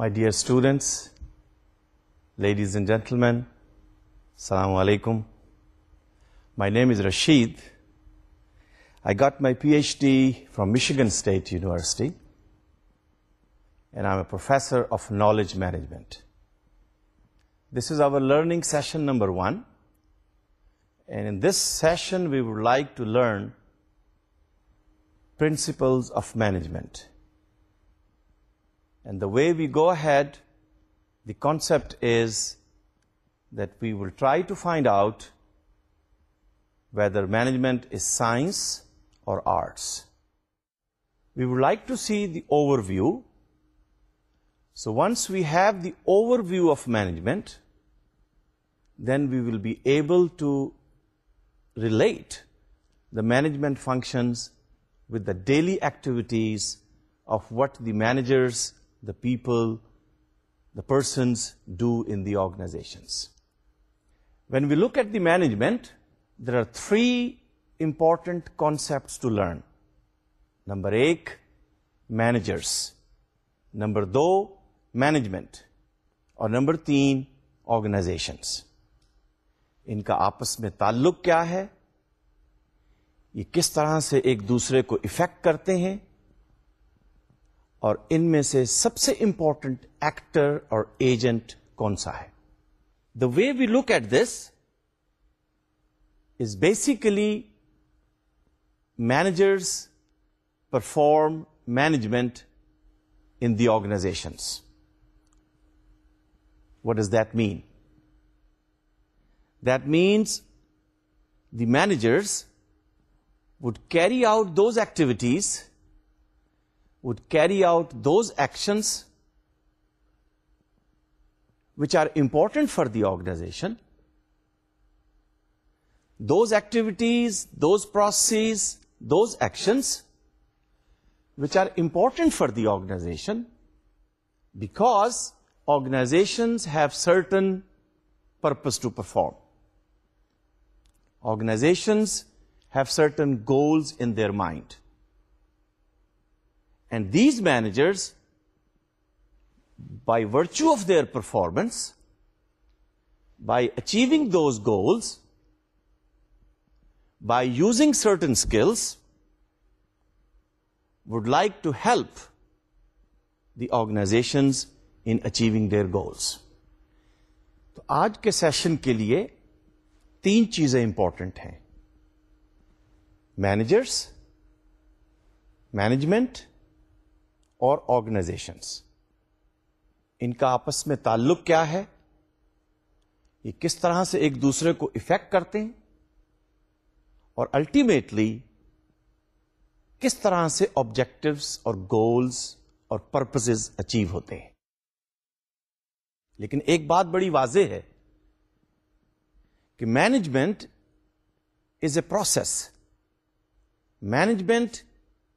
My dear students, ladies and gentlemen, Assalamu alaikum. My name is Rashid. I got my PhD from Michigan State University, and I'm a professor of knowledge management. This is our learning session number 1, and in this session we would like to learn principles of management. And the way we go ahead, the concept is that we will try to find out whether management is science or arts. We would like to see the overview. So once we have the overview of management, then we will be able to relate the management functions with the daily activities of what the managers people the persons do in the organizations when we look at the management there are three important concepts to learn number ایک managers number دو management اور number تین organisations ان کا آپس میں تعلق کیا ہے یہ کس طرح سے ایک دوسرے کو افیکٹ کرتے ہیں اور ان میں سے سب سے امپورٹنٹ ایکٹر اور ایجنٹ کون سا ہے the way we look at this is basically managers perform management in the organizations what does that mean that means the managers would carry out those activities would carry out those actions which are important for the organization. Those activities, those processes, those actions which are important for the organization, because organizations have certain purpose to perform. Organizations have certain goals in their mind. And these managers by virtue of their performance by achieving those goals by using certain skills would like to help the organizations in achieving their goals تو آج کے session کے لیے تین چیزیں important ہیں managers management اور organisations ان کا آپس میں تعلق کیا ہے یہ کس طرح سے ایک دوسرے کو افیکٹ کرتے ہیں اور الٹیمیٹلی کس طرح سے آبجیکٹوس اور گولس اور پرپز اچیو ہوتے ہیں لیکن ایک بات بڑی واضح ہے کہ management is a process management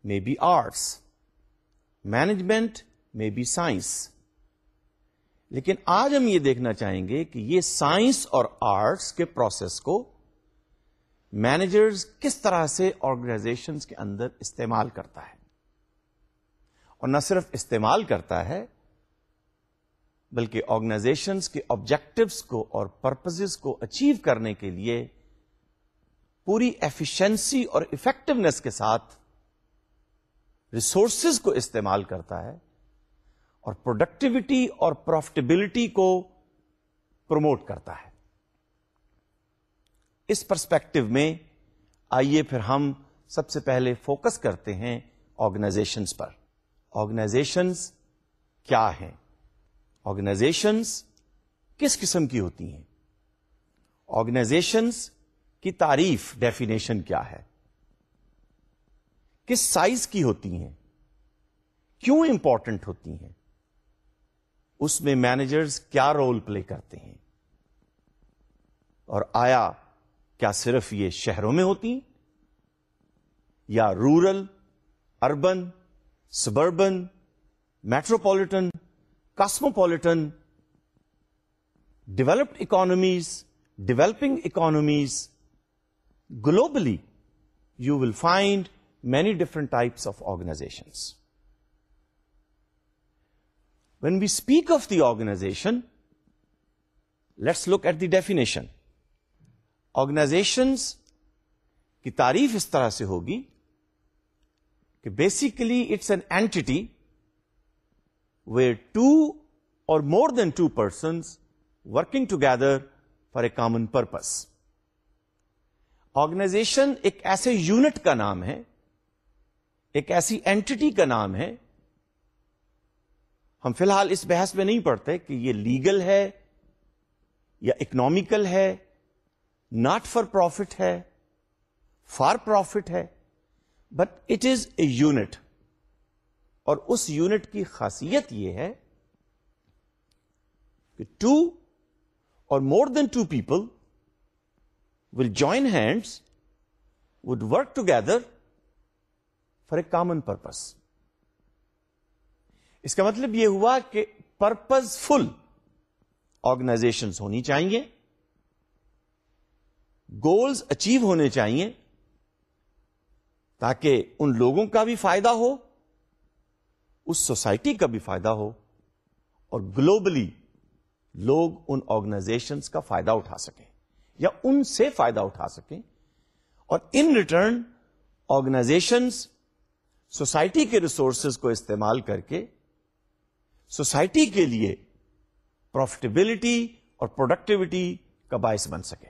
میں بی آرٹس مینجمنٹ میں بی سائنس لیکن آج ہم یہ دیکھنا چاہیں گے کہ یہ سائنس اور آرٹس کے پروسیس کو مینیجرز کس طرح سے آرگنائزیشن کے اندر استعمال کرتا ہے اور نہ صرف استعمال کرتا ہے بلکہ آرگنائزیشنس کے آبجیکٹوس کو اور پرپز کو اچیو کرنے کے لیے پوری ایفیشنسی اور افیکٹونیس کے ساتھ ریسورسز کو استعمال کرتا ہے اور پروڈکٹیوٹی اور پروفٹیبلٹی کو پروموٹ کرتا ہے اس پرسپیکٹو میں آئیے پھر ہم سب سے پہلے فوکس کرتے ہیں آرگنائزیشنس پر آرگنائزیشنس کیا ہیں آرگنائزیشنس کس قسم کی ہوتی ہیں آرگنائزیشنس کی تعریف ڈیفینیشن کیا ہے کس سائز کی ہوتی ہیں کیوں امپورٹنٹ ہوتی ہیں اس میں مینیجرز کیا رول پلے کرتے ہیں اور آیا کیا صرف یہ شہروں میں ہوتی یا rural urban suburban metropolitan cosmopolitan developed economies developing economies globally you will find many different types of organizations when we speak of the organization let's look at the definition organization کی تعریف اس طرح سے ہوگی کہ basically it's an entity two or more than two persons working together for a common purpose organization ایک ایسے unit کا نام ہے ایک ایسی اینٹی کا نام ہے ہم فی الحال اس بحث میں نہیں پڑھتے کہ یہ لیگل ہے یا اکنامیکل ہے ناٹ فار پروفٹ ہے فار پروفٹ ہے but it is a unit اور اس یونٹ کی خاصیت یہ ہے کہ two or more than two people will join hands would work together for a common purpose اس کا مطلب یہ ہوا کہ پرپز فل آرگنائزیشن ہونی چاہیے گولز اچیو ہونے چاہیے تاکہ ان لوگوں کا بھی فائدہ ہو اس سوسائٹی کا بھی فائدہ ہو اور گلوبلی لوگ ان آرگنائزیشن کا فائدہ اٹھا سکیں یا ان سے فائدہ اٹھا سکیں اور ان ریٹرن آرگنائزیشنس سوسائٹی کے ریسورسز کو استعمال کر کے سوسائٹی کے لیے پروفٹیبلٹی اور پروڈکٹیوٹی کا باعث بن سکے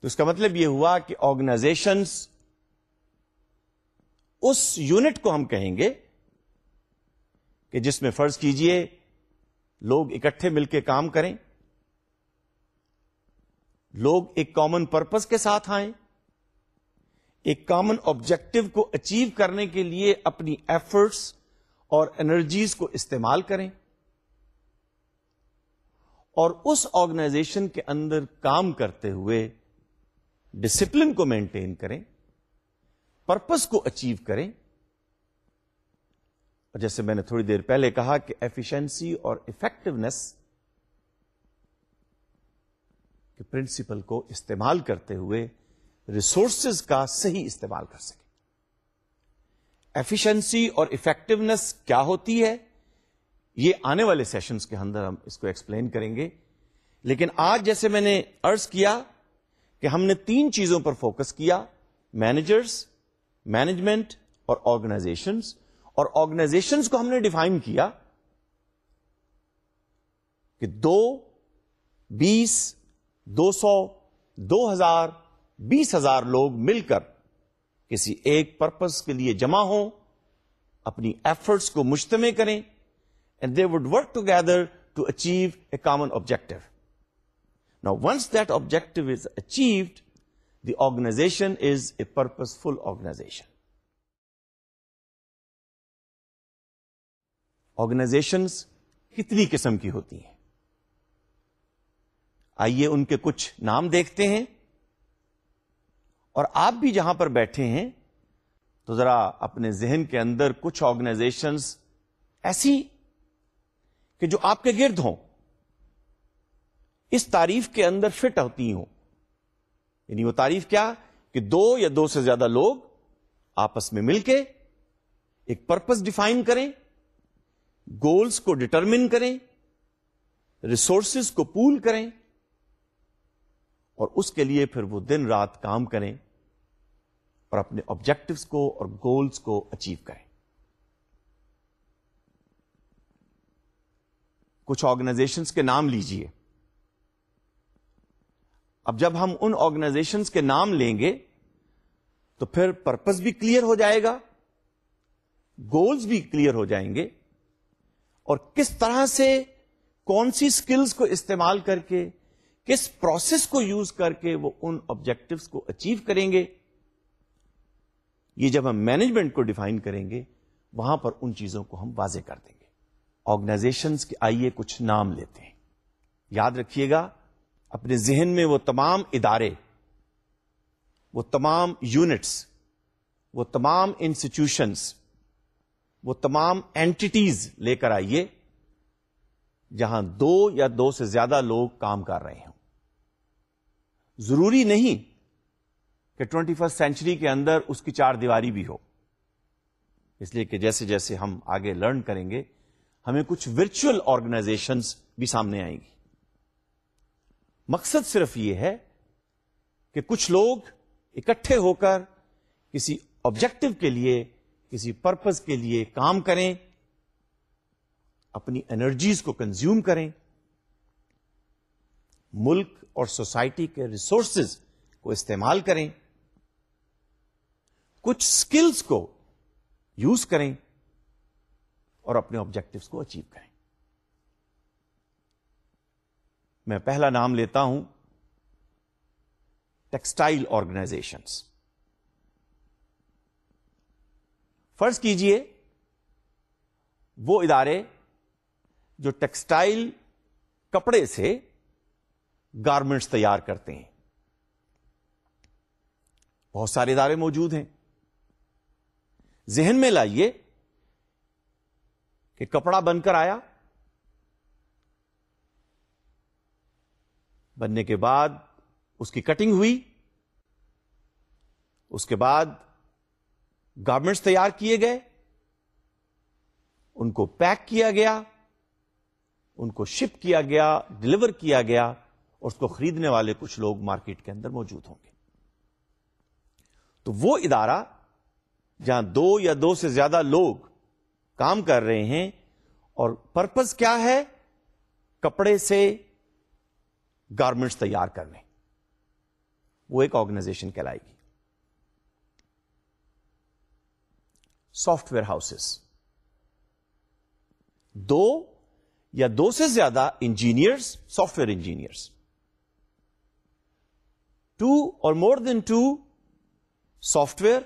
تو اس کا مطلب یہ ہوا کہ آرگنائزیشنس اس یونٹ کو ہم کہیں گے کہ جس میں فرض کیجئے لوگ اکٹھے مل کے کام کریں لوگ ایک کامن پرپز کے ساتھ آئیں ایک کامن آبجیکٹو کو اچیو کرنے کے لیے اپنی ایفرٹس اور انرجیز کو استعمال کریں اور اس آرگنائزیشن کے اندر کام کرتے ہوئے ڈسپلن کو مینٹین کریں پرپس کو اچیو کریں اور جیسے میں نے تھوڑی دیر پہلے کہا کہ ایفیشنسی اور افیکٹونیس کے پرنسپل کو استعمال کرتے ہوئے ریسورسز کا صحیح استعمال کر سکیں ایفیشنسی اور افیکٹونیس کیا ہوتی ہے یہ آنے والے سیشنز کے اندر ہم اس کو ایکسپلین کریں گے لیکن آج جیسے میں نے ارض کیا کہ ہم نے تین چیزوں پر فوکس کیا مینیجرس مینجمنٹ اور آرگنائزیشنس اور آرگنائزیشنس کو ہم نے ڈیفائن کیا کہ دو بیس دو سو دو ہزار بیس ہزار لوگ مل کر کسی ایک پرپز کے لیے جمع ہوں اپنی ایفرٹس کو مشتمے کریں and they would work together to achieve a common objective نا once that objective is achieved the organization is a purpose organization organizations کتنی قسم کی ہوتی ہیں آئیے ان کے کچھ نام دیکھتے ہیں اور آپ بھی جہاں پر بیٹھے ہیں تو ذرا اپنے ذہن کے اندر کچھ آرگنائزیشنس ایسی کہ جو آپ کے گرد ہوں اس تعریف کے اندر فٹ ہوتی ہوں یعنی وہ تعریف کیا کہ دو یا دو سے زیادہ لوگ آپس میں مل کے ایک پرپز ڈیفائن کریں گولز کو ڈٹرمن کریں ریسورسز کو پول کریں اور اس کے لیے پھر وہ دن رات کام کریں اور اپنے آبجیکٹوس کو اور گولس کو اچیو کریں کچھ آرگنائزیشنس کے نام لیجئے اب جب ہم ان آرگنائزیشنس کے نام لیں گے تو پھر پرپز بھی کلیئر ہو جائے گا گولز بھی کلیئر ہو جائیں گے اور کس طرح سے کون سی اسکلس کو استعمال کر کے کس پروسیس کو یوز کر کے وہ ان آبجیکٹوس کو اچیو کریں گے یہ جب ہم مینجمنٹ کو ڈیفائن کریں گے وہاں پر ان چیزوں کو ہم واضح کر دیں گے آرگنائزیشنس کے آئیے کچھ نام لیتے ہیں یاد رکھیے گا اپنے ذہن میں وہ تمام ادارے وہ تمام یونٹس وہ تمام انسٹیٹیوشنس وہ تمام اینٹیز لے کر آئیے جہاں دو یا دو سے زیادہ لوگ کام کر رہے ہیں ضروری نہیں کہ ٹوینٹی فرسٹ سینچری کے اندر اس کی چار دیواری بھی ہو اس لیے کہ جیسے جیسے ہم آگے لرن کریں گے ہمیں کچھ ورچوئل آرگنائزیشن بھی سامنے آئیں گی مقصد صرف یہ ہے کہ کچھ لوگ اکٹھے ہو کر کسی آبجیکٹو کے لیے کسی پرپز کے لیے کام کریں اپنی انرجیز کو کنزیوم کریں ملک اور سوسائٹی کے ریسورسز کو استعمال کریں کچھ اسکلس کو یوز کریں اور اپنے آبجیکٹوس کو اچیو کریں میں پہلا نام لیتا ہوں ٹیکسٹائل آرگنائزیشنس فرض کیجئے وہ ادارے جو ٹیکسٹائل کپڑے سے گارمنٹس تیار کرتے ہیں بہت سارے ادارے موجود ہیں ذہن میں لائیے کہ کپڑا بن کر آیا بننے کے بعد اس کی کٹنگ ہوئی اس کے بعد گارمنٹس تیار کیے گئے ان کو پیک کیا گیا ان کو شپ کیا گیا ڈلیور کیا گیا اور اس کو خریدنے والے کچھ لوگ مارکیٹ کے اندر موجود ہوں گے تو وہ ادارہ جہاں دو یا دو سے زیادہ لوگ کام کر رہے ہیں اور پرپز کیا ہے کپڑے سے گارمنٹس تیار کرنے وہ ایک آرگنائزیشن کہلائے گی سافٹ ویئر ہاؤس دو یا دو سے زیادہ engineers software engineers 2 or more than 2 software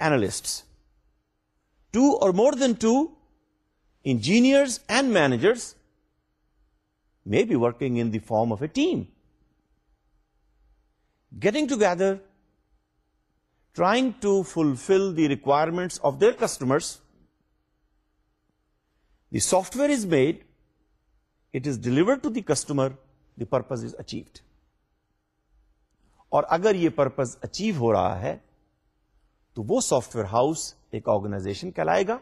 analysts, 2 or more than 2 engineers and managers may be working in the form of a team, getting together, trying to fulfill the requirements of their customers. The software is made, it is delivered to the customer, the purpose is achieved. اور اگر یہ purpose achieve ہو رہا ہے تو وہ software house ایک organization کہلائے گا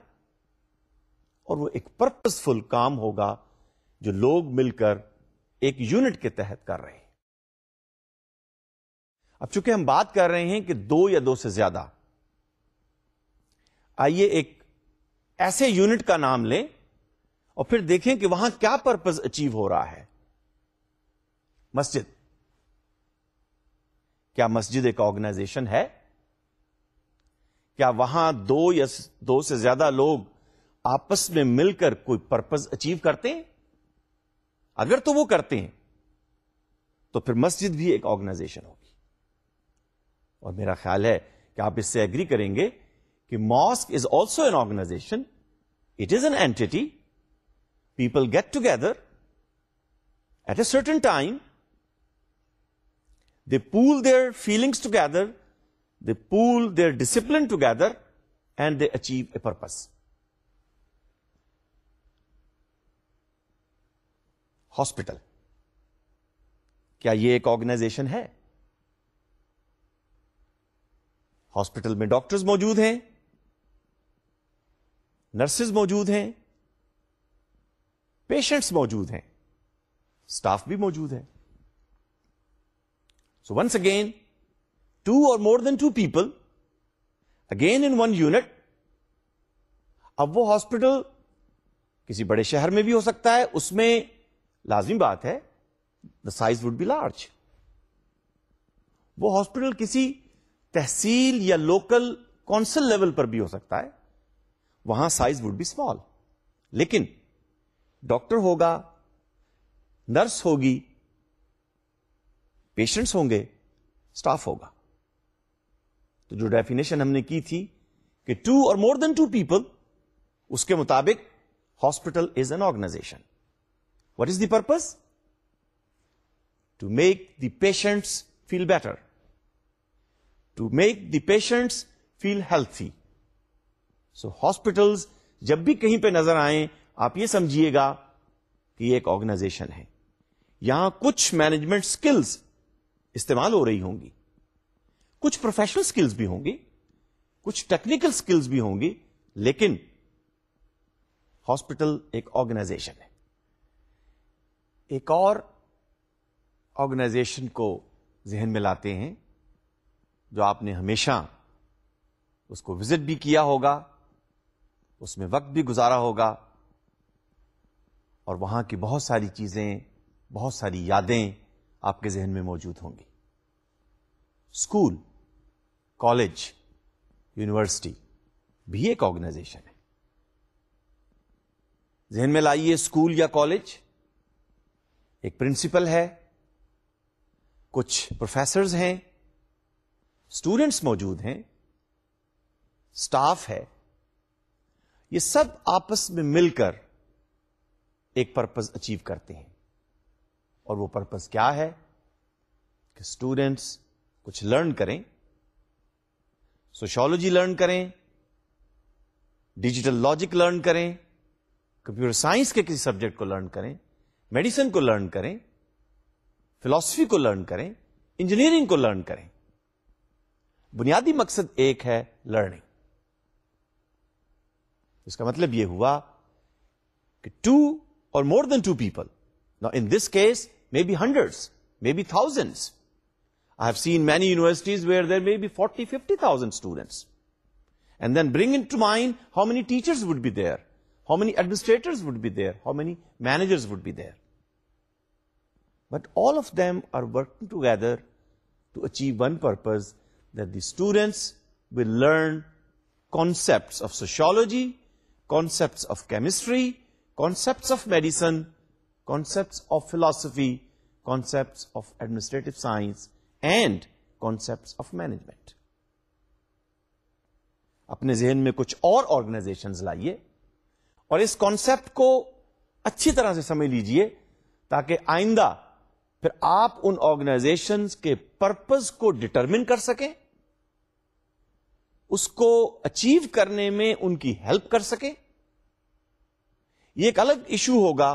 اور وہ ایک پرپز فل کام ہوگا جو لوگ مل کر ایک یونٹ کے تحت کر رہے ہیں اب چونکہ ہم بات کر رہے ہیں کہ دو یا دو سے زیادہ آئیے ایک ایسے یونٹ کا نام لیں اور پھر دیکھیں کہ وہاں کیا پرپز اچیو ہو رہا ہے مسجد کیا مسجد ایک آرگنائزیشن ہے کیا وہاں دو یا دو سے زیادہ لوگ آپس میں مل کر کوئی پرپز اچیو کرتے ہیں اگر تو وہ کرتے ہیں تو پھر مسجد بھی ایک آرگنائزیشن ہوگی اور میرا خیال ہے کہ آپ اس سے ایگری کریں گے کہ mosque is also an organization it is an entity people get together at a certain time they pool their feelings together they pool their discipline together and they achieve a purpose hospital کیا یہ ایک organization ہے hospital میں doctors موجود ہیں nurses موجود ہیں patients موجود ہیں اسٹاف بھی موجود ہیں once again two or more than two people again in one unit اب وہ ہاسپٹل کسی بڑے شہر میں بھی ہو سکتا ہے اس میں لازمی بات ہے the size would be large وہ ہاسپٹل کسی تحصیل یا لوکل کونسل لیول پر بھی ہو سکتا ہے وہاں سائز وڈ بی اسمال لیکن ڈاکٹر ہوگا نرس ہوگی پیشنٹس ہوں گے اسٹاف ہوگا تو جو ڈیفینیشن ہم نے کی تھی کہ ٹو اور مور دین ٹو پیپل اس کے مطابق hospital is an organization what is the purpose to make the patients feel better to make the patients feel healthy so hospitals جب بھی کہیں پہ نظر آئیں آپ یہ سمجھیے گا کہ یہ ایک آرگنائزیشن ہے یہاں کچھ مینجمنٹ اسکلس استعمال ہو رہی ہوں گی کچھ پروفیشنل سکلز بھی ہوں گی کچھ ٹیکنیکل سکلز بھی ہوں گی لیکن ہاسپٹل ایک آرگنائزیشن ہے ایک اور آرگنائزیشن کو ذہن میں لاتے ہیں جو آپ نے ہمیشہ اس کو وزٹ بھی کیا ہوگا اس میں وقت بھی گزارا ہوگا اور وہاں کی بہت ساری چیزیں بہت ساری یادیں آپ کے ذہن میں موجود ہوں گی اسکول کالج یونیورسٹی بھی ایک آرگنائزیشن ہے ذہن میں لائیے اسکول یا کالج ایک پرنسپل ہے کچھ پروفیسرز ہیں اسٹوڈینٹس موجود ہیں اسٹاف ہے یہ سب آپس میں مل کر ایک پرپز اچیو کرتے ہیں اور وہ پرپز کیا ہے کہ اسٹوڈینٹس کچھ لرن کریں سوشولوجی لرن کریں ڈیجیٹل لاجک لرن کریں کمپیوٹر سائنس کے کسی سبجیکٹ کو لرن کریں میڈیسن کو لرن کریں فلاسفی کو لرن کریں انجینئرنگ کو لرن کریں بنیادی مقصد ایک ہے لرننگ اس کا مطلب یہ ہوا کہ two or more than two people Now, in this case, maybe hundreds, maybe thousands. I have seen many universities where there may be 40, 50,000 students. And then bring into mind how many teachers would be there, how many administrators would be there, how many managers would be there. But all of them are working together to achieve one purpose, that the students will learn concepts of sociology, concepts of chemistry, concepts of medicine, concepts of philosophy, concept of administrative science and concept of management اپنے ذہن میں کچھ اور organization لائیے اور اس concept کو اچھی طرح سے سمجھ لیجیے تاکہ آئندہ پھر آپ ان آرگنائزیشن کے پرپز کو ڈٹرمن کر سکیں اس کو اچیو کرنے میں ان کی ہیلپ کر سکیں یہ ایک الگ ایشو ہوگا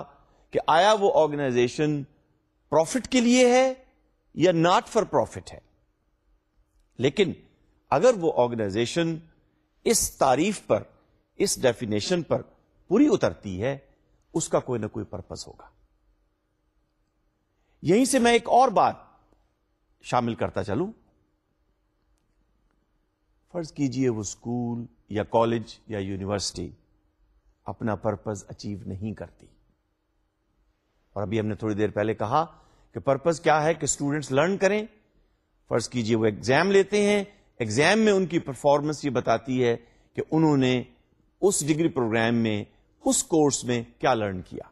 کہ آیا وہ آرگنائزیشن پروفٹ کے لیے ہے یا ناٹ فار پروفٹ ہے لیکن اگر وہ آرگنائزیشن اس تعریف پر اس ڈیفینیشن پر پوری اترتی ہے اس کا کوئی نہ کوئی پرپز ہوگا یہیں سے میں ایک اور بات شامل کرتا چلوں فرض کیجئے وہ اسکول یا کالج یا یونیورسٹی اپنا پرپز اچیو نہیں کرتی اور ابھی ہم نے تھوڑی دیر پہلے کہا کہ پرپز کیا ہے کہ اسٹوڈینٹس لرن کریں فرض کیجیے وہ ایگزام لیتے ہیں ایگزام میں ان کی پرفارمنس یہ بتاتی ہے کہ انہوں نے اس اس ڈگری پروگرام میں میں کورس کیا لرن کیا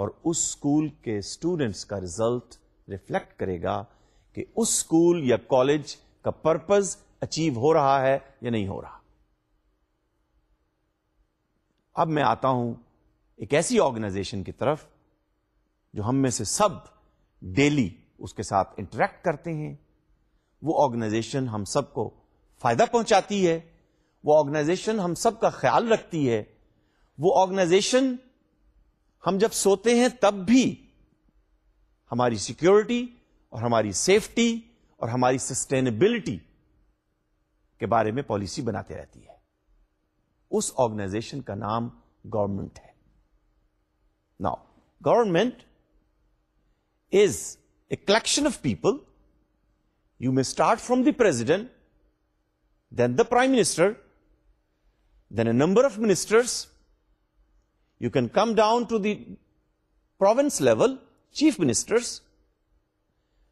اور اس اسکول کے اسٹوڈینٹس کا ریزلٹ ریفلیکٹ کرے گا کہ اس اسکول یا کالج کا پرپز اچیو ہو رہا ہے یا نہیں ہو رہا اب میں آتا ہوں ایک ایسی آرگنائزیشن کی طرف جو ہم میں سے سب ڈیلی اس کے ساتھ انٹریکٹ کرتے ہیں وہ آرگنائزیشن ہم سب کو فائدہ پہنچاتی ہے وہ آرگنائزیشن ہم سب کا خیال رکھتی ہے وہ آرگنائزیشن ہم جب سوتے ہیں تب بھی ہماری سیکیورٹی اور ہماری سیفٹی اور ہماری سسٹینیبلٹی کے بارے میں پالیسی بناتے رہتی ہے اس آرگنائزیشن کا نام گورنمنٹ ہے Now, government is a collection of people. You may start from the president, then the prime minister, then a number of ministers. You can come down to the province level, chief ministers.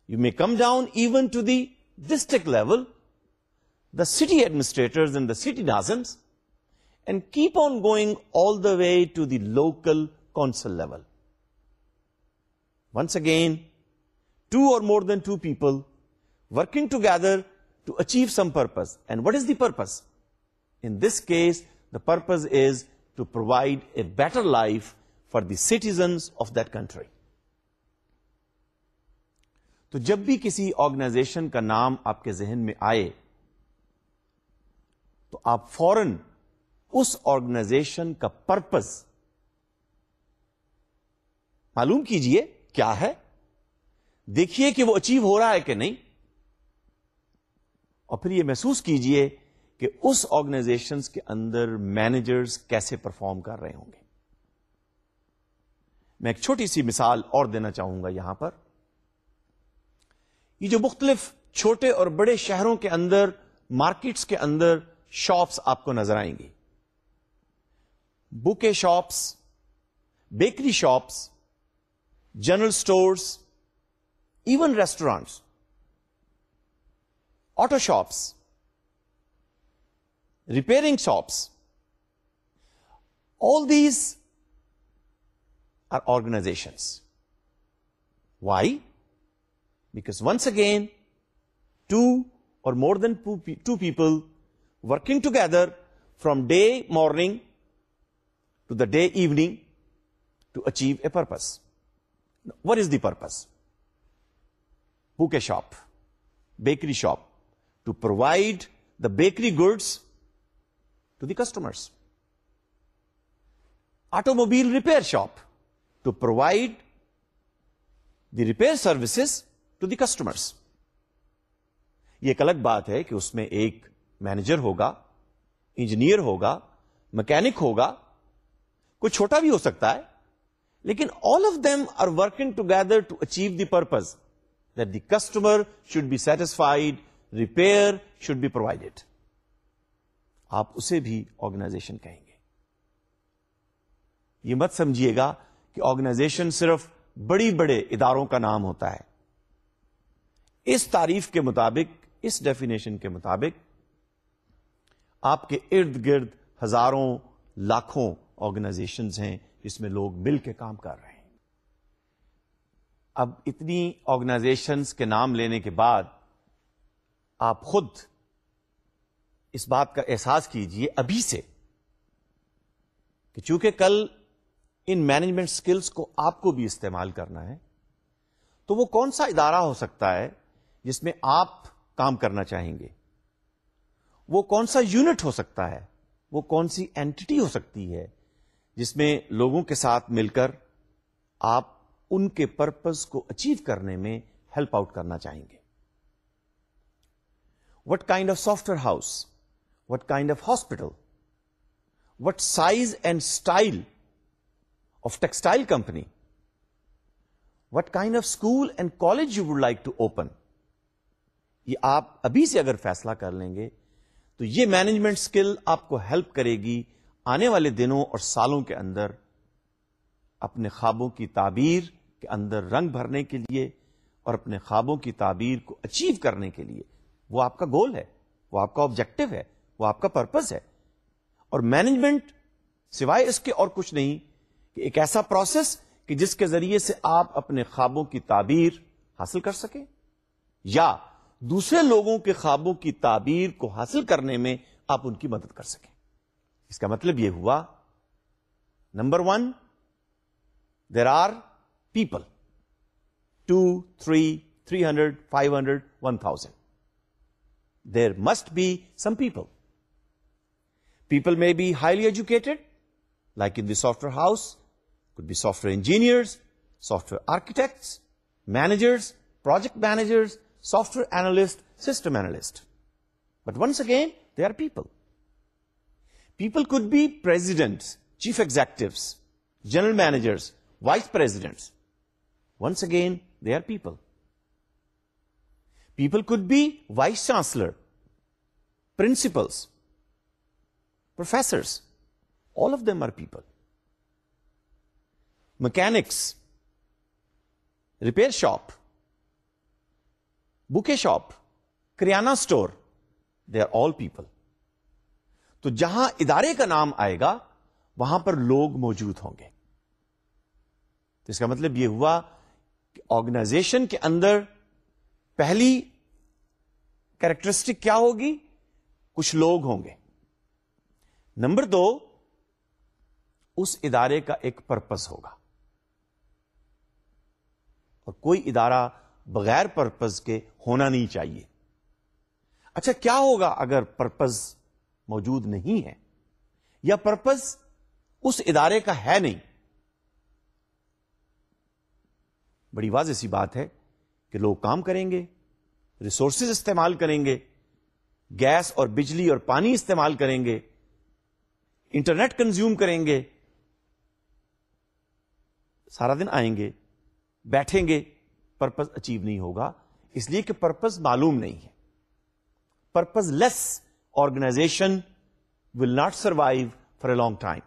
You may come down even to the district level, the city administrators and the city nazims, and keep on going all the way to the local council level once again two or more than two people working together to achieve some purpose and what is the purpose in this case the purpose is to provide a better life for the citizens of that country تو جب بھی کسی organization کا نام آپ کے ذہن میں آئے تو آپ فورن اس آرگنائزیشن کا پرپز معلوم کیجئے کیا ہے دیکھیے کہ وہ اچیو ہو رہا ہے کہ نہیں اور پھر یہ محسوس کیجئے کہ اس آرگنائزیشن کے اندر مینیجرز کیسے پرفارم کر رہے ہوں گے میں ایک چھوٹی سی مثال اور دینا چاہوں گا یہاں پر یہ جو مختلف چھوٹے اور بڑے شہروں کے اندر مارکیٹس کے اندر شاپس آپ کو نظر آئیں گی bouquet shops bakery shops general stores, even restaurants, auto shops, repairing shops, all these are organizations. Why? Because once again, two or more than two people working together from day morning to the day evening to achieve a purpose. What is the purpose ہو کے shop bakery shop to provide the bakery goods to the customers automobile repair repair shop to the the repair services to the customers یہ ایک الگ بات ہے کہ اس میں ایک manager ہوگا انجینئر ہوگا مکینک ہوگا کوئی چھوٹا بھی ہو سکتا ہے لیکن all of them are working together to achieve the purpose that the customer should be satisfied repair should be provided آپ اسے بھی آرگنائزیشن کہیں گے یہ مت سمجھیے گا کہ آرگنائزیشن صرف بڑی بڑے اداروں کا نام ہوتا ہے اس تعریف کے مطابق اس ڈیفینیشن کے مطابق آپ کے ارد گرد ہزاروں لاکھوں ہیں جس میں لوگ مل کے کام کر رہے ہیں اب اتنی آرگناس کے نام لینے کے بعد آپ خود اس بات کا احساس کیجئے ابھی سے کہ چونکہ کل ان مینجمنٹ سکلز کو آپ کو بھی استعمال کرنا ہے تو وہ کون سا ادارہ ہو سکتا ہے جس میں آپ کام کرنا چاہیں گے وہ کون سا یونٹ ہو سکتا ہے وہ کون سی اینٹی ہو سکتی ہے جس میں لوگوں کے ساتھ مل کر آپ ان کے پرپز کو اچیو کرنے میں ہیلپ آؤٹ کرنا چاہیں گے what kind of software house what kind of hospital what size and style of textile company what kind of school and college you would like to open یہ آپ ابھی سے اگر فیصلہ کر لیں گے تو یہ مینجمنٹ اسکل آپ کو ہیلپ کرے گی آنے والے دنوں اور سالوں کے اندر اپنے خوابوں کی تعبیر کے اندر رنگ بھرنے کے لیے اور اپنے خوابوں کی تعبیر کو اچیو کرنے کے لیے وہ آپ کا گول ہے وہ آپ کا آبجیکٹو ہے وہ آپ کا پرپز ہے اور مینجمنٹ سوائے اس کے اور کچھ نہیں کہ ایک ایسا پروسیس کہ جس کے ذریعے سے آپ اپنے خوابوں کی تعبیر حاصل کر سکیں یا دوسرے لوگوں کے خوابوں کی تعبیر کو حاصل کرنے میں آپ ان کی مدد کر سکیں اس کا مطلب یہ ہوا number one there are people two three three hundred five hundred one thousand there must be some people people may be highly educated like in the software house would be software engineer software architects managers project manager software analyst system analyst but once again there are people People could be presidents, chief executives, general managers, vice presidents. Once again, they are people. People could be vice chancellor, principals, professors. All of them are people. Mechanics, repair shop, bouquet shop, kirana store, they are all people. تو جہاں ادارے کا نام آئے گا وہاں پر لوگ موجود ہوں گے تو اس کا مطلب یہ ہوا کہ آرگنائزیشن کے اندر پہلی کیریکٹرسٹک کیا ہوگی کچھ لوگ ہوں گے نمبر دو اس ادارے کا ایک پرپز ہوگا اور کوئی ادارہ بغیر پرپز کے ہونا نہیں چاہیے اچھا کیا ہوگا اگر پرپز موجود نہیں ہے یا پرپز اس ادارے کا ہے نہیں بڑی واضح سی بات ہے کہ لوگ کام کریں گے ریسورسز استعمال کریں گے گیس اور بجلی اور پانی استعمال کریں گے انٹرنیٹ کنزیوم کریں گے سارا دن آئیں گے بیٹھیں گے پرپز اچیو نہیں ہوگا اس لیے کہ پرپز معلوم نہیں ہے purposeless organization will not survive for a long time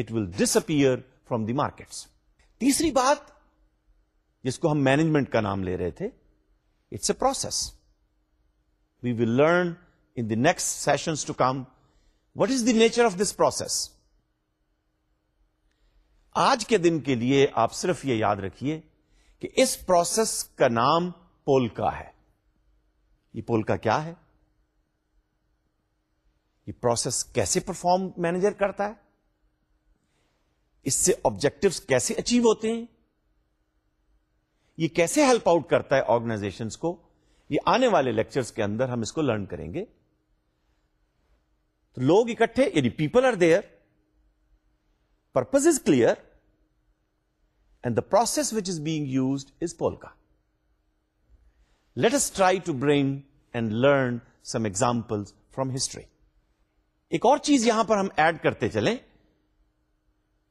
it will disappear from the markets تیسری بات جس کو ہم مینجمنٹ کا نام لے رہے تھے it's a process we will learn in the next sessions to come what is the nature of this process آج کے دن کے لیے آپ صرف یہ یاد رکھیے کہ اس پروسیس کا نام پولکا ہے یہ پولکا کیا ہے پروسیس کیسے پرفارم مینیجر کرتا ہے اس سے آبجیکٹو کیسے اچیو ہوتے ہیں یہ کیسے ہیلپ آؤٹ کرتا ہے آرگنائزیشن کو یہ آنے والے لیکچر کے اندر ہم اس کو لرن کریں گے تو لوگ اکٹھے یعنی people are there purpose is clear and the process which is being use is پول کا let's try to bring and learn some example from history ایک اور چیز یہاں پر ہم ایڈ کرتے چلیں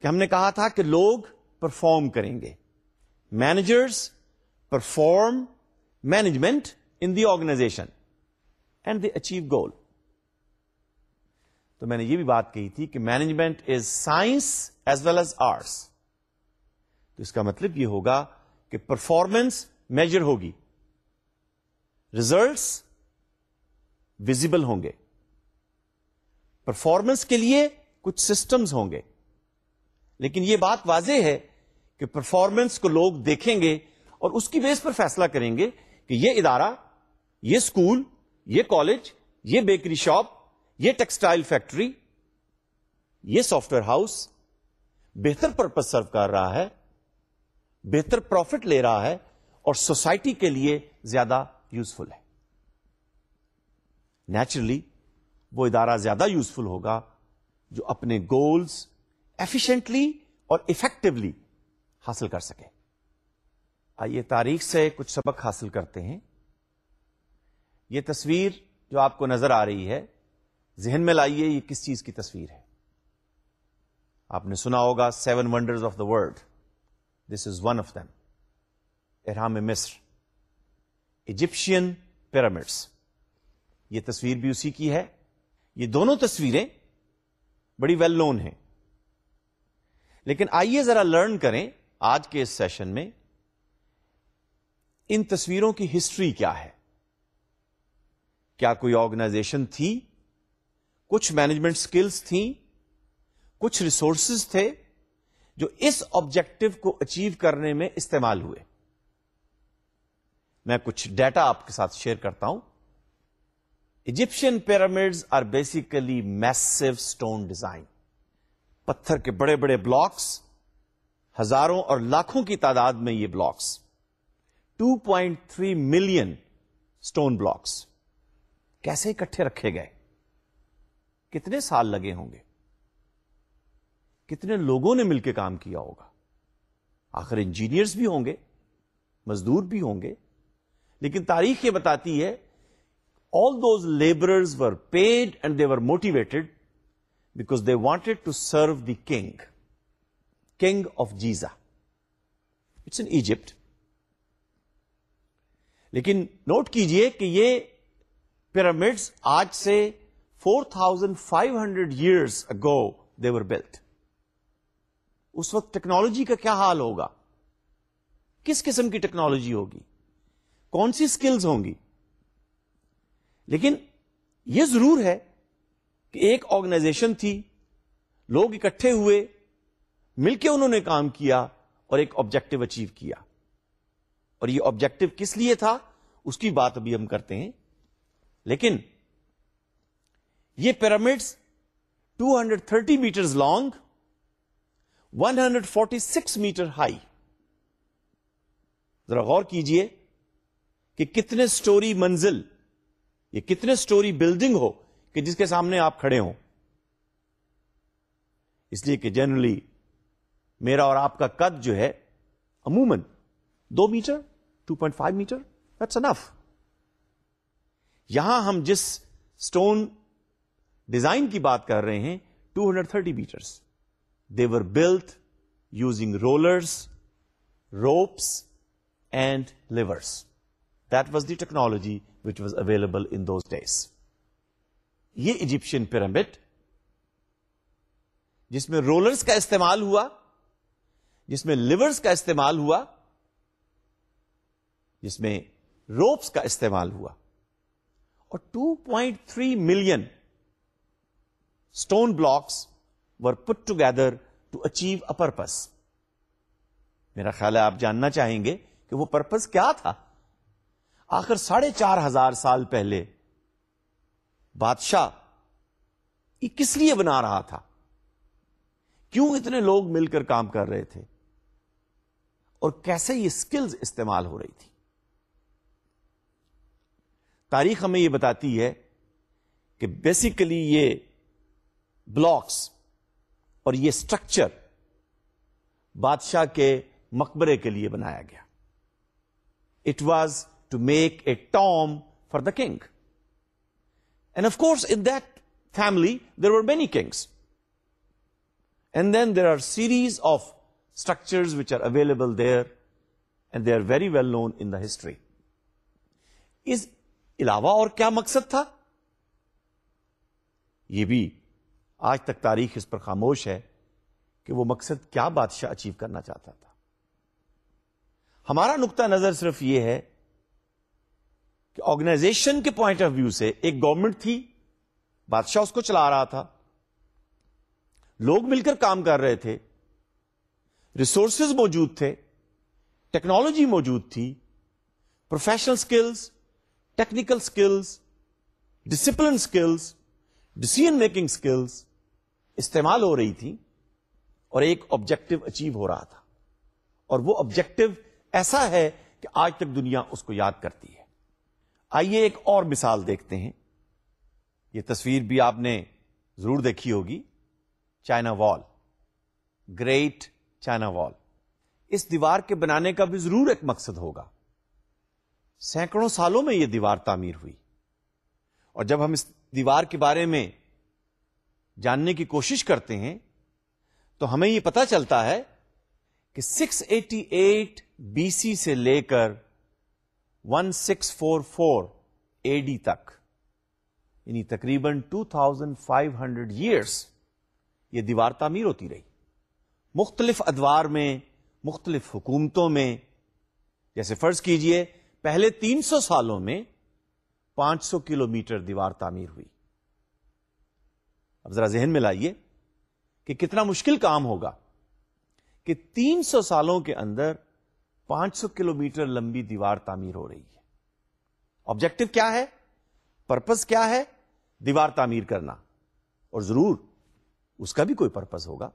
کہ ہم نے کہا تھا کہ لوگ پرفارم کریں گے managers perform management in the organization and the achieve goal تو میں نے یہ بھی بات کہی تھی کہ management is science as well as arts تو اس کا مطلب یہ ہوگا کہ پرفارمنس میجر ہوگی ریزلٹس ویزیبل ہوں گے پرفارمنس کے لیے کچھ سسٹمز ہوں گے لیکن یہ بات واضح ہے کہ پرفارمنس کو لوگ دیکھیں گے اور اس کی بیس پر فیصلہ کریں گے کہ یہ ادارہ یہ اسکول یہ کالج یہ بیکری شاپ یہ ٹیکسٹائل فیکٹری یہ سافٹ ویئر ہاؤس بہتر پرپز سرو کر رہا ہے بہتر پروفٹ لے رہا ہے اور سوسائٹی کے لیے زیادہ یوزفل ہے نیچرلی وہ ادارہ زیادہ یوزفل ہوگا جو اپنے گولز ایفیشنٹلی اور افیکٹولی حاصل کر سکے آئیے تاریخ سے کچھ سبق حاصل کرتے ہیں یہ تصویر جو آپ کو نظر آ رہی ہے ذہن میں لائیے یہ کس چیز کی تصویر ہے آپ نے سنا ہوگا seven wonders of the world this is one of them ارام مصر ایجپشین پیرامڈس یہ تصویر بھی اسی کی ہے یہ دونوں تصویریں بڑی ویل نون ہیں لیکن آئیے ذرا لرن کریں آج کے اس سیشن میں ان تصویروں کی ہسٹری کیا ہے کیا کوئی آرگنائزیشن تھی کچھ مینجمنٹ سکلز تھیں کچھ ریسورسز تھے جو اس آبجیکٹو کو اچیو کرنے میں استعمال ہوئے میں کچھ ڈیٹا آپ کے ساتھ شیئر کرتا ہوں Egyptian pyramids are basically massive stone design پتھر کے بڑے بڑے بلاکس ہزاروں اور لاکھوں کی تعداد میں یہ blocks 2.3 point three million stone blocks کیسے اکٹھے رکھے گئے کتنے سال لگے ہوں گے کتنے لوگوں نے مل کے کام کیا ہوگا آخر انجینئرس بھی ہوں گے مزدور بھی ہوں گے لیکن تاریخ یہ بتاتی ہے all those labours Wade and the motivate back they wanted to serve the king king of Giza it's in Egypt لیکن نوٹ کیجئے کہ یہ پیرامڈس آج سے 4,500 thousand five hundred years ago they were built اس وقت ٹیکنالوجی کا کیا حال ہوگا کس قسم کی ٹیکنالوجی ہوگی کون سی اسکلز ہوں گی لیکن یہ ضرور ہے کہ ایک آرگنائزیشن تھی لوگ اکٹھے ہوئے مل کے انہوں نے کام کیا اور ایک آبجیکٹو اچیو کیا اور یہ آبجیکٹو کس لیے تھا اس کی بات ابھی ہم کرتے ہیں لیکن یہ pyramids 230 metre metres long 146 metre high ذرا غور کیجئے کہ کتنے سٹوری منزل یہ کتنے سٹوری بلڈنگ ہو کہ جس کے سامنے آپ کھڑے ہوں اس لیے کہ جنرلی میرا اور آپ کا قد جو ہے عموماً دو metre two point five metre enough یہاں ہم جس اسٹون ڈیزائن کی بات کر رہے ہیں two hundred thirty metres they were built using rollers ropes and levers that was the technology was available in those days یہ ایجپشین پیرامڈ جس میں رولرز کا استعمال ہوا جس میں لیورز کا استعمال ہوا جس میں روپس کا استعمال ہوا اور 2.3 million stone blocks were put together to achieve a purpose میرا خیال ہے آپ جاننا چاہیں گے کہ وہ پرپز کیا تھا آخر ساڑھے چار ہزار سال پہلے بادشاہ یہ کس لیے بنا رہا تھا کیوں اتنے لوگ مل کر کام کر رہے تھے اور کیسے یہ اسکلز استعمال ہو رہی تھی تاریخ ہمیں یہ بتاتی ہے کہ بیسیکلی یہ بلاکس اور یہ اسٹرکچر بادشاہ کے مقبرے کے لیے بنایا گیا it was to make a tomb for the king and of course in Delhi there are many kings and then there are series of structure which are available there and they are very well known in the history اس علاوہ اور کیا مقصد تھا یہ بھی آج تک تاریخ اس پر خاموش ہے کہ وہ مقصد کیا بادشاہ اچیو کرنا چاہتا تھا ہمارا نقطہ نظر صرف یہ ہے کہ آرگنائزیشن کے پوائنٹ آف ویو سے ایک گورنمنٹ تھی بادشاہ اس کو چلا رہا تھا لوگ مل کر کام کر رہے تھے ریسورسز موجود تھے ٹیکنالوجی موجود تھی professional skills technical skills discipline skills decision making skills استعمال ہو رہی تھی اور ایک آبجیکٹو اچیو ہو رہا تھا اور وہ آبجیکٹو ایسا ہے کہ آج تک دنیا اس کو یاد کرتی ہے آئیے ایک اور مثال دیکھتے ہیں یہ تصویر بھی آپ نے ضرور دیکھی ہوگی چائنا وال گریٹ چائنا وال اس دیوار کے بنانے کا بھی ضرور ایک مقصد ہوگا سینکڑوں سالوں میں یہ دیوار تعمیر ہوئی اور جب ہم اس دیوار کے بارے میں جاننے کی کوشش کرتے ہیں تو ہمیں یہ پتا چلتا ہے کہ six eighty eight B C سے لے کر one six four four A D تک یعنی تقریباً two years five hundred years یہ دیوار تعمیر ہوتی رہی مختلف ادوار میں مختلف حکومتوں میں جیسے فرض کیجئے پہلے تین سو سالوں میں پانچ سو کلو میٹر دیوار تعمیر ہوئی اب ذرا ذہن میں لائیے کہ کتنا مشکل کام ہوگا کہ تین سو سالوں کے اندر پانچ سو کلو میٹر لمبی دیوار تعمیر ہو رہی ہے آبجیکٹو کیا ہے پرپز کیا ہے دیوار تعمیر کرنا اور ضرور اس کا بھی کوئی پرپز ہوگا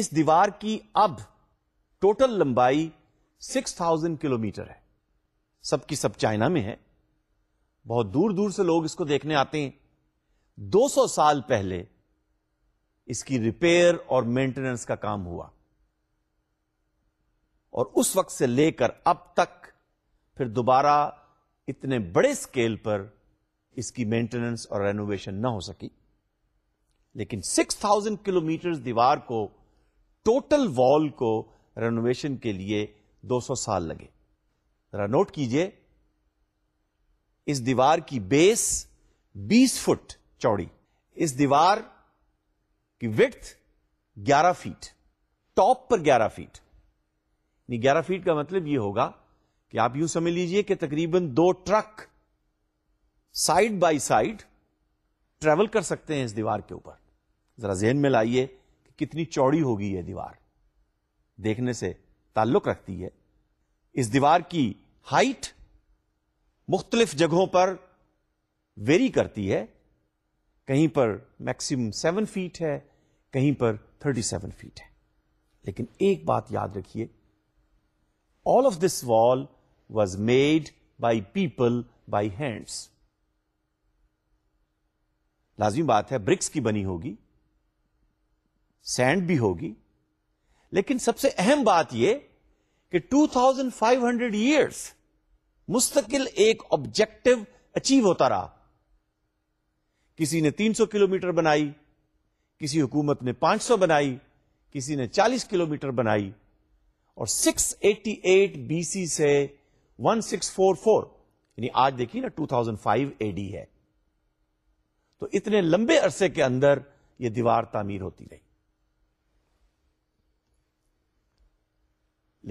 اس دیوار کی اب ٹوٹل لمبائی سکس تھاؤزینڈ کلو میٹر ہے سب کی سب چائنا میں ہے بہت دور دور سے لوگ اس کو دیکھنے آتے ہیں دو سو سال پہلے اس کی ریپیئر اور مینٹیننس کا کام ہوا اور اس وقت سے لے کر اب تک پھر دوبارہ اتنے بڑے اسکیل پر اس کی مینٹیننس اور رینوویشن نہ ہو سکی لیکن سکس تھاؤزینڈ کلو میٹر دیوار کو ٹوٹل وال کو رینوویشن کے لیے دو سو سال لگے ذرا نوٹ کیجئے اس دیوار کی بیس بیس فٹ چوڑی اس دیوار کی وٹ گیارہ فیٹ ٹاپ پر گیارہ فیٹ یعنی گیارہ فیٹ کا مطلب یہ ہوگا کہ آپ یوں سمجھ لیجئے کہ تقریباً دو truck side by side travel کر سکتے ہیں اس دیوار کے اوپر ذرا ذہن میں لائیے کہ کتنی چوڑی ہوگی یہ دیوار دیکھنے سے تعلق رکھتی ہے اس دیوار کی ہائٹ مختلف جگہوں پر ویری کرتی ہے کہیں پر میکسیمم سیون فیٹ ہے کہیں پر تھرٹی سیون فیٹ ہے لیکن ایک بات یاد رکھیے all of this wall was made by people by hands لازمی بات ہے برکس کی بنی ہوگی سینڈ بھی ہوگی لیکن سب سے اہم بات یہ کہ 2500 تھاؤزینڈ فائیو ایئرس مستقل ایک آبجیکٹو اچیو ہوتا رہا کسی نے تین سو کلو بنائی کسی حکومت نے پانچ سو بنائی کسی نے چالیس کلو بنائی اور ایٹی ایٹ بی سی سے ون سکس فور فور یعنی آج دیکھیے نا two thousand five A D ہے تو اتنے لمبے عرصے کے اندر یہ دیوار تعمیر ہوتی رہی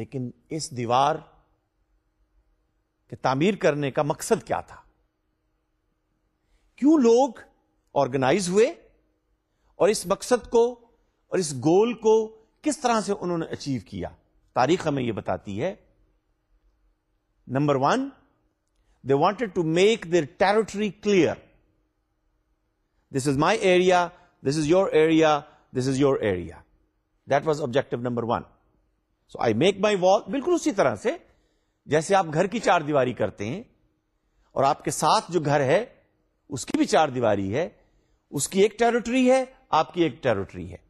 لیکن اس دیوار کے تعمیر کرنے کا مقصد کیا تھا کیوں لوگ آرگنائز ہوئے اور اس مقصد کو اور اس گول کو کس طرح سے انہوں نے اچیو کیا تاریخ ہمیں یہ بتاتی ہے number one they wanted to make their territory clear this is my area this is your area this is your area that was objective number one so I make my wall بالکل اسی طرح سے جیسے آپ گھر کی چار دیواری کرتے ہیں اور آپ کے ساتھ جو گھر ہے اس کی بھی چار دیواری ہے اس کی ایک ٹیرٹری ہے آپ کی ایک ٹیرٹری ہے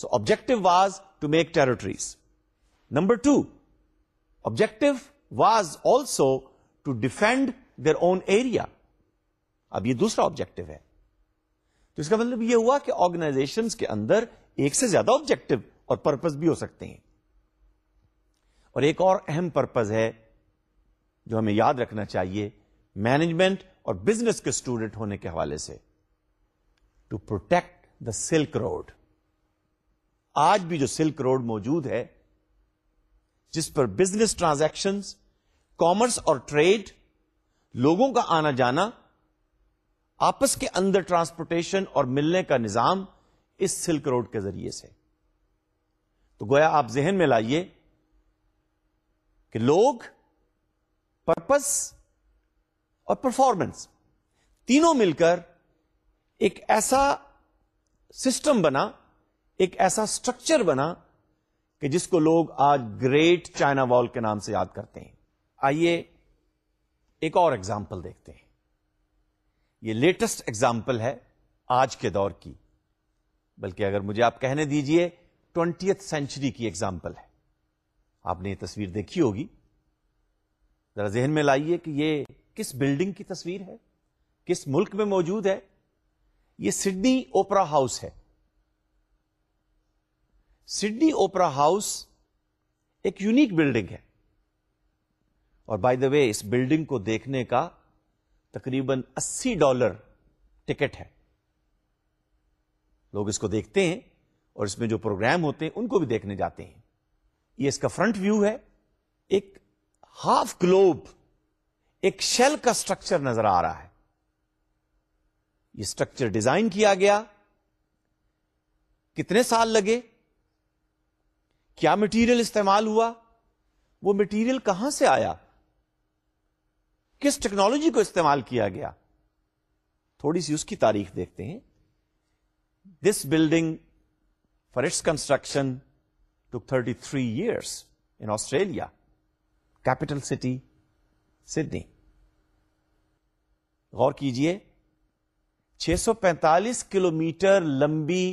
so objective was to make territories number two objective was also to defend their own area اب یہ دوسرا آبجیکٹو ہے تو اس کا مطلب یہ ہوا کہ آرگنائزیشن کے اندر ایک سے زیادہ آبجیکٹو اور پرپز بھی ہو سکتے ہیں اور ایک اور اہم پرپز ہے جو ہمیں یاد رکھنا چاہیے مینجمنٹ اور بزنس کے اسٹوڈنٹ ہونے کے حوالے سے to protect the silk road آج بھی جو سلک روڈ موجود ہے جس پر بزنس ٹرانزیکشن کامرس اور ٹریڈ لوگوں کا آنا جانا آپس کے اندر ٹرانسپورٹیشن اور ملنے کا نظام اس سلک روڈ کے ذریعے سے تو گویا آپ ذہن میں لائیے کہ لوگ پرپس اور پرفارمنس تینوں مل کر ایک ایسا سسٹم بنا ایک ایسا اسٹرکچر بنا کہ جس کو لوگ آج گریٹ چائنا وال کے نام سے یاد کرتے ہیں آئیے ایک اور ایگزامپل دیکھتے ہیں یہ لیٹسٹ ایگزامپل ہے آج کے دور کی بلکہ اگر مجھے آپ کہنے دیجئے ٹوینٹیتھ سینچری کی ایگزامپل ہے آپ نے یہ تصویر دیکھی ہوگی ذرا ذہن میں لائیے کہ یہ کس بلڈنگ کی تصویر ہے کس ملک میں موجود ہے یہ سڈنی اوپرا ہاؤس ہے سڈنی اوپرا ہاؤس ایک یونیک بلڈنگ ہے اور بائی دا وے اس بلڈنگ کو دیکھنے کا تقریباً اسی ڈالر ٹکٹ ہے لوگ اس کو دیکھتے ہیں اور اس میں جو پروگرام ہوتے ہیں ان کو بھی دیکھنے جاتے ہیں یہ اس کا فرنٹ ویو ہے ایک ہاف گلوب ایک شیل کا اسٹرکچر نظر آ رہا ہے یہ اسٹرکچر ڈیزائن کیا گیا کتنے سال لگے کیا مٹیریل استعمال ہوا وہ مٹیریل کہاں سے آیا کس ٹیکنالوجی کو استعمال کیا گیا تھوڑی سی اس کی تاریخ دیکھتے ہیں this building for its construction two thirty three years in Australia capital city Sydney غور کیجئے چھ سو پینتالیس کلو لمبی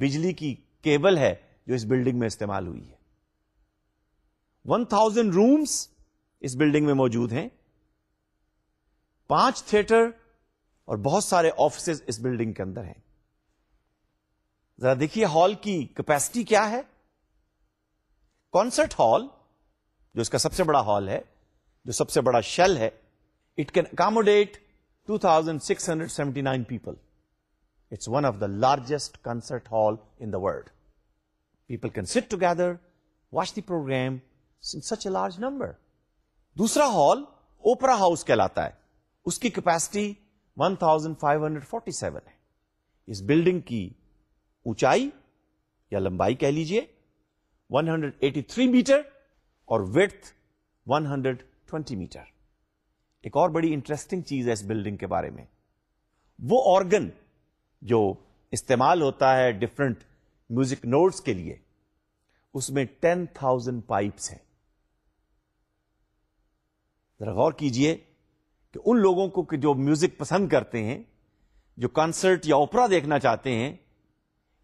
بجلی کی کیبل ہے جو اس بلڈنگ میں استعمال ہوئی ہے ون تھاؤزینڈ رومس اس بلڈنگ میں موجود ہیں پانچ تھیٹر اور بہت سارے آفس اس بلڈنگ کے اندر ہیں ذرا دیکھیے ہال کی کیپیسٹی کیا ہے کانسرٹ ہال جو اس کا سب سے بڑا ہال ہے جو سب سے بڑا شیل ہے it can accommodate two thousand six hundred seventy nine people it's one of the largest concert hall in the world people can sit together watch the program دوسرا ہال اوپرا ہاؤس کہلاتا ہے اس کی capacity 1547 ہے اس بلڈنگ کی اونچائی یا لمبائی کہہ لیجیے 183 ہنڈریڈ میٹر اور ویڈ 120 میٹر ایک اور بڑی انٹرسٹنگ چیز ہے اس بلڈنگ کے بارے میں وہ آرگن جو استعمال ہوتا ہے ڈفرنٹ میوزک نوٹس کے لیے اس میں ٹین تھاؤزینڈ پائپس ہیں ذرا غور کیجئے کہ ان لوگوں کو جو میوزک پسند کرتے ہیں جو کانسرٹ یا اوپرا دیکھنا چاہتے ہیں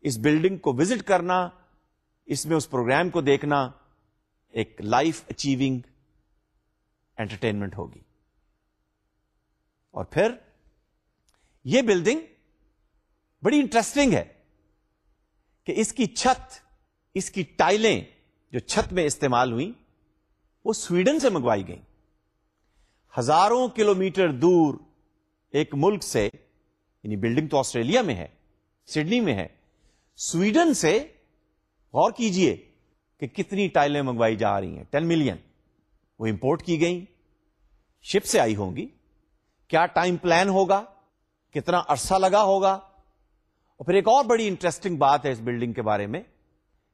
اس بلڈنگ کو وزٹ کرنا اس میں اس پروگرام کو دیکھنا ایک لائف اچیونگ انٹرٹینمنٹ ہوگی اور پھر یہ بلڈنگ بڑی انٹرسٹنگ ہے کہ اس کی چھت اس کی ٹائلیں جو چھت میں استعمال ہوئی وہ سویڈن سے منگوائی گئی ہزاروں کلومیٹر دور ایک ملک سے یعنی بلڈنگ تو آسٹریلیا میں ہے سڈنی میں ہے سویڈن سے غور کیجئے کہ کتنی ٹائلیں منگوائی جا رہی ہیں ٹین ملین وہ امپورٹ کی گئی شپ سے آئی ہوں گی کیا ٹائم پلان ہوگا کتنا عرصہ لگا ہوگا اور پھر ایک اور بڑی انٹرسٹنگ بات ہے اس بلڈنگ کے بارے میں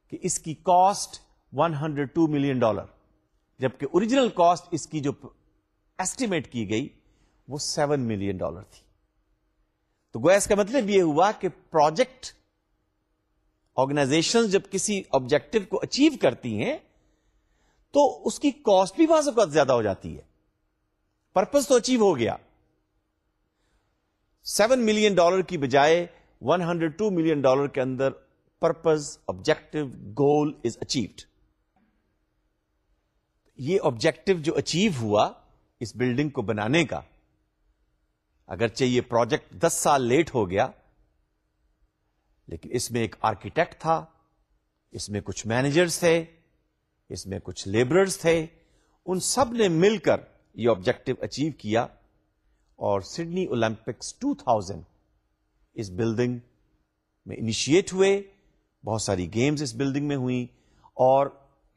کہ اس کی کاسٹ 102 ملین ڈالر جبکہ اوریجنل کاسٹ اس کی جو ایسٹیمیٹ کی گئی وہ 7 ملین ڈالر تھی تو گویا اس کا مطلب یہ ہوا کہ پروجیکٹ آرگنائزیشن جب کسی آبجیکٹو کو اچیو کرتی ہیں تو اس کی کاسٹ بھی بہت اوقات زیادہ ہو جاتی ہے پرپز تو اچیو ہو گیا سیون ملین ڈالر کی بجائے 102 ملین ڈالر کے اندر purpose objective goal is achieved یہ آبجیکٹو جو اچیو ہوا اس بلڈنگ کو بنانے کا اگرچہ یہ پروجیکٹ دس سال لیٹ ہو گیا لیکن اس میں ایک آرکیٹیکٹ تھا اس میں کچھ مینیجرس تھے اس میں کچھ لیبررس تھے ان سب نے مل کر یہ آبجیکٹو اچیو کیا اور سڈنی اولمپکس 2000 اس بلڈنگ میں انیشیٹ ہوئے بہت ساری گیمز اس بلڈنگ میں ہوئی اور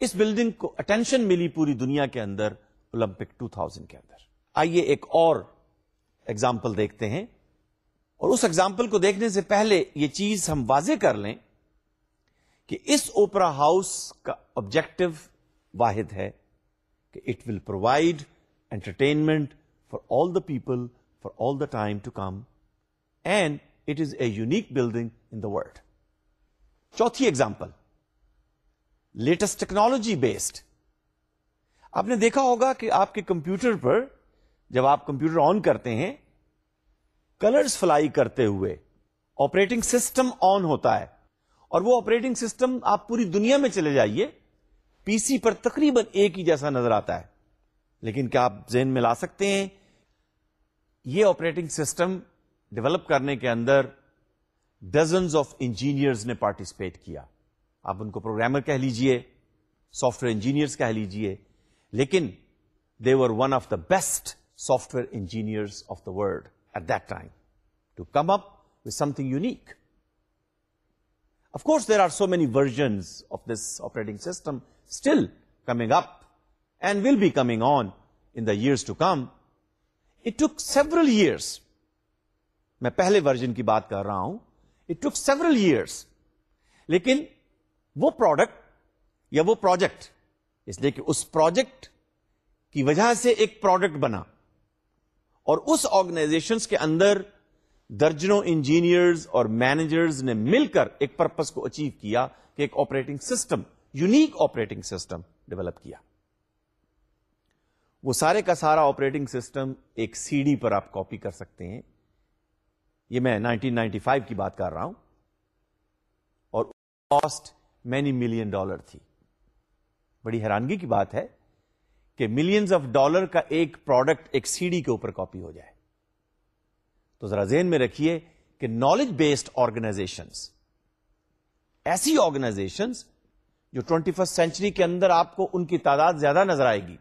اس بلڈنگ کو اٹینشن ملی پوری دنیا کے اندر اولمپک ٹو تھاؤزینڈ کے اندر آئیے ایک اور ایگزامپل دیکھتے ہیں اور اس ایگزامپل کو دیکھنے سے پہلے یہ چیز ہم واضح کر لیں کہ اس اوپرا ہاؤس کا آبجیکٹو واحد ہے کہ it will provide entertainment for all the people for all the time to come and is a unique building in the world چوتھی ایگزامپل لیٹسٹ ٹیکنالوجی بیسڈ آپ نے دیکھا ہوگا کہ آپ کے کمپیوٹر پر جب آپ کمپیوٹر آن کرتے ہیں کلرز فلائی کرتے ہوئے آپریٹنگ سسٹم آن ہوتا ہے اور وہ آپریٹنگ سسٹم آپ پوری دنیا میں چلے جائیے پی سی پر تقریباً ایک ہی جیسا نظر آتا ہے لیکن کیا آپ ذہن میں لا سکتے ہیں یہ آپریٹنگ سسٹم ڈیولپ کرنے کے اندر ڈزنس آف انجینئرز نے پارٹیسپیٹ کیا آپ ان کو پروگرامر کہہ لیجئے سافٹ ویئر انجینئرس کہہ لیجئے لیکن they were one of the best software engineers of the world at that time to come up with something unique of course there are so many versions of this operating system still coming up and will be coming on in the years to come it took several years میں پہلے version کی بات کر رہا ہوں it took several years لیکن وہ product یا وہ پروجیکٹ اس لیے کہ اس پروجیکٹ کی وجہ سے ایک پروڈکٹ بنا اور اس آرگنائزیشن کے اندر درجنوں انجینئرز اور مینیجرز نے مل کر ایک پرپز کو اچیو کیا کہ ایک operating system unique operating system develop کیا وہ سارے کا سارا آپریٹنگ سسٹم ایک سی ڈی پر آپ کاپی کر سکتے ہیں یہ میں 1995 کی بات کر رہا ہوں اور کاسٹ مینی ملین ڈالر تھی بڑی حیرانگی کی بات ہے کہ ملینز آف ڈالر کا ایک پروڈکٹ ایک سی ڈی کے اوپر کاپی ہو جائے تو ذرا ذہن میں رکھیے کہ نالج بیسڈ آرگنائزیشن ایسی آرگنائزیشن جو ٹوینٹی فرسٹ سینچری کے اندر آپ کو ان کی تعداد زیادہ نظر آئے گی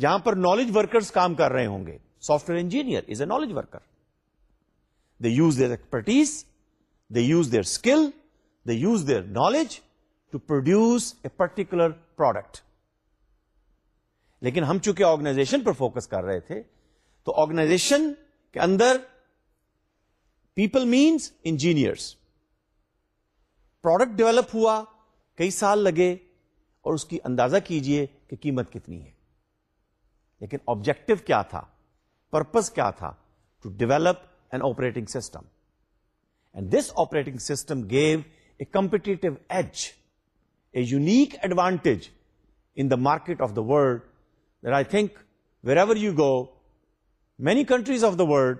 جہاں پر نالج ورکرز کام کر رہے ہوں گے software engineer is a knowledge worker use their expertise they use their skill they use their knowledge to produce a particular product لیکن ہم چونکہ آرگنائزیشن پر فوکس کر رہے تھے تو آرگنائزیشن کے اندر people means engineers product develop ہوا کئی سال لگے اور اس کی اندازہ کیجئے کہ قیمت کتنی ہے لیکن آبجیکٹو کیا تھا پرپز کیا تھا to develop an operating system. And this operating system gave a competitive edge, a unique advantage in the market of the world, that I think wherever you go, many countries of the world,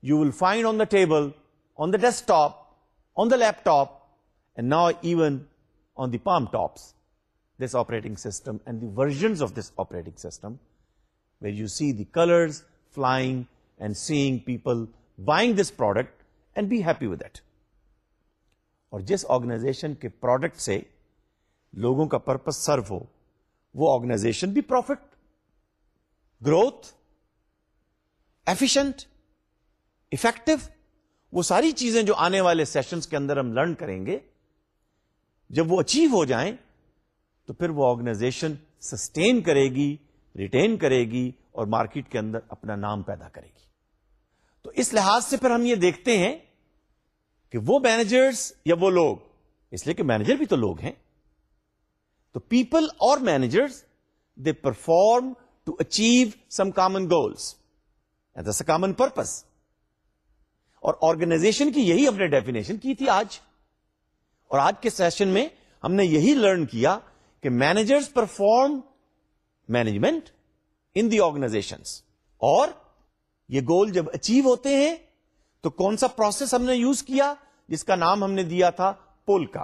you will find on the table, on the desktop, on the laptop, and now even on the palm tops, this operating system and the versions of this operating system, where you see the colors flying and seeing people buying this product and be happy with that اور جس organization کے product سے لوگوں کا purpose serve ہو وہ organization بھی profit growth efficient effective وہ ساری چیزیں جو آنے والے سیشنز کے اندر ہم لرن کریں گے جب وہ اچیو ہو جائیں تو پھر وہ آرگنائزیشن سسٹین کرے گی ریٹین کرے گی اور مارکیٹ کے اندر اپنا نام پیدا کرے گی تو اس لحاظ سے پھر ہم یہ دیکھتے ہیں کہ وہ مینیجرس یا وہ لوگ اس لیے کہ مینیجر بھی تو لوگ ہیں تو پیپل اور managers they perform to achieve some common goals at a common purpose اور آرگنائزیشن کی یہی ہم نے ڈیفینیشن کی تھی آج اور آج کے سیشن میں ہم نے یہی لرن کیا کہ managers perform management in the organization اور یہ گول جب اچیو ہوتے ہیں تو کون سا پروسیس ہم نے یوز کیا جس کا نام ہم نے دیا تھا پول کا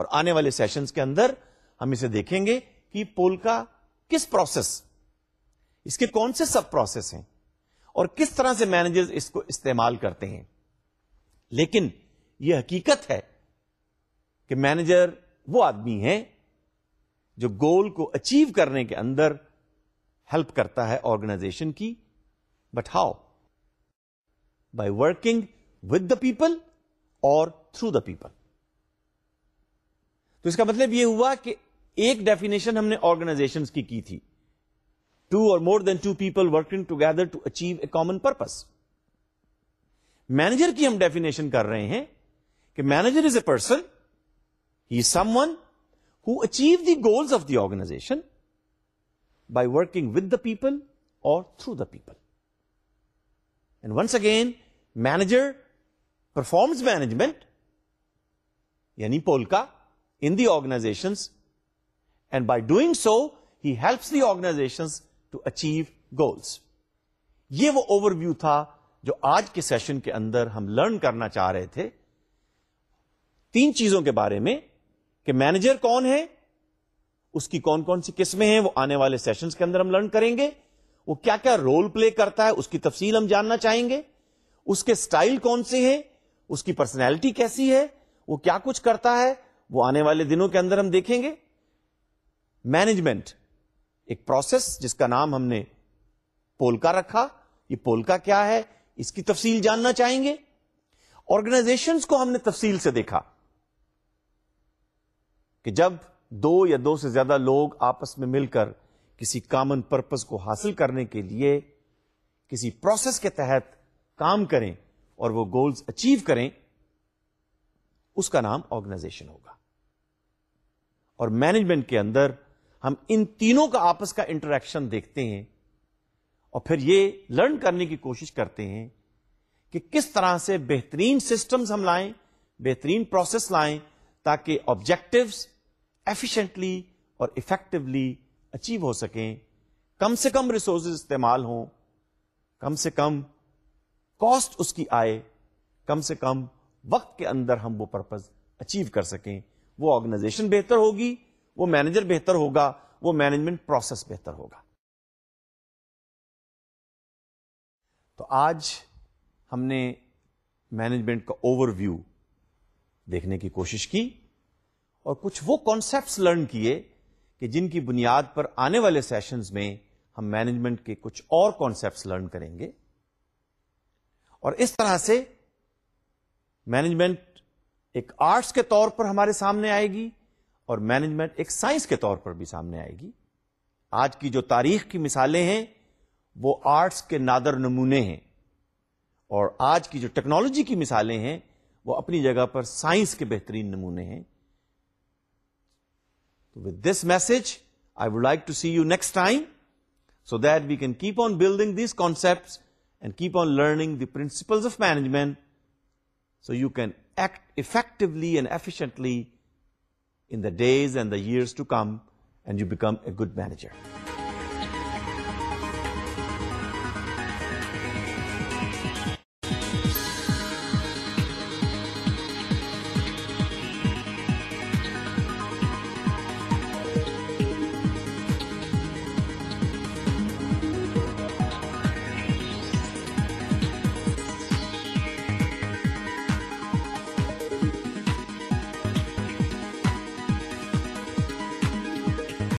اور آنے والے سیشنز کے اندر ہم اسے دیکھیں گے کہ پول کا کس پروسیس اس کے کون سے سب پروسیس ہیں اور کس طرح سے مینیجر اس کو استعمال کرتے ہیں لیکن یہ حقیقت ہے کہ مینیجر وہ آدمی ہے جو گول کو اچیو کرنے کے اندر ہیلپ کرتا ہے آرگنائزیشن کی but how by working with the people اور تھرو دا پیپل تو اس کا مطلب یہ ہوا کہ ایک ڈیفینیشن ہم نے آرگنائزیشن کی کی تھی two or more than two people working together to achieve a common purpose manager کی ہم ڈیفینیشن کر رہے ہیں کہ manager is a person he someone who achieve the goals of the organization by working with the people اور through the people and once again manager performs management یعنی polka in the organization and by doing so he helps the organization to achieve goals یہ وہ overview تھا جو آج کے session کے اندر ہم لرن کرنا چاہ رہے تھے تین چیزوں کے بارے میں کہ مینیجر کون ہے اس کی کون کون سی قسمیں ہیں وہ آنے والے سیشنز کے اندر ہم لرن کریں گے وہ کیا کیا رول پلے کرتا ہے اس کی تفصیل ہم جاننا چاہیں گے اس کے سٹائل کون سے ہیں اس کی پرسنالٹی کیسی ہے وہ کیا کچھ کرتا ہے وہ آنے والے دنوں کے اندر ہم دیکھیں گے مینجمنٹ ایک پروسیس جس کا نام ہم نے پولکا رکھا یہ پولکا کیا ہے اس کی تفصیل جاننا چاہیں گے آرگنائزیشن کو ہم نے تفصیل سے دیکھا کہ جب دو یا دو سے زیادہ لوگ آپس میں مل کر کسی کامن پرپز کو حاصل کرنے کے لیے کسی پروسیس کے تحت کام کریں اور وہ گولز اچیو کریں اس کا نام آرگنائزیشن ہوگا اور مینجمنٹ کے اندر ہم ان تینوں کا آپس کا انٹریکشن دیکھتے ہیں اور پھر یہ لرن کرنے کی کوشش کرتے ہیں کہ کس طرح سے بہترین سسٹمز ہم لائیں بہترین پروسیس لائیں تاکہ آبجیکٹوس ایفیشنٹلی اور افیکٹولی اچیو ہو سکیں کم سے کم ریسورسز استعمال ہوں کم سے کم کاسٹ اس کی آئے کم سے کم وقت کے اندر ہم وہ پرپز اچیو کر سکیں وہ آرگنائزیشن بہتر ہوگی وہ مینیجر بہتر ہوگا وہ مینجمنٹ پروسیس بہتر ہوگا تو آج ہم نے مینجمنٹ کا اوور ویو دیکھنے کی کوشش کی اور کچھ وہ کانسیپٹس لرن کیے کہ جن کی بنیاد پر آنے والے سیشنز میں ہم مینجمنٹ کے کچھ اور کانسیپٹس لرن کریں گے اور اس طرح سے مینجمنٹ ایک آرٹس کے طور پر ہمارے سامنے آئے گی اور مینجمنٹ ایک سائنس کے طور پر بھی سامنے آئے گی آج کی جو تاریخ کی مثالیں ہیں وہ آرٹس کے نادر نمونے ہیں اور آج کی جو ٹیکنالوجی کی مثالیں ہیں وہ اپنی جگہ پر سائنس کے بہترین نمونے ہیں So with this message, I would like to see you next time, so that we can keep on building these concepts and keep on learning the principles of management, so you can act effectively and efficiently in the days and the years to come, and you become a good manager.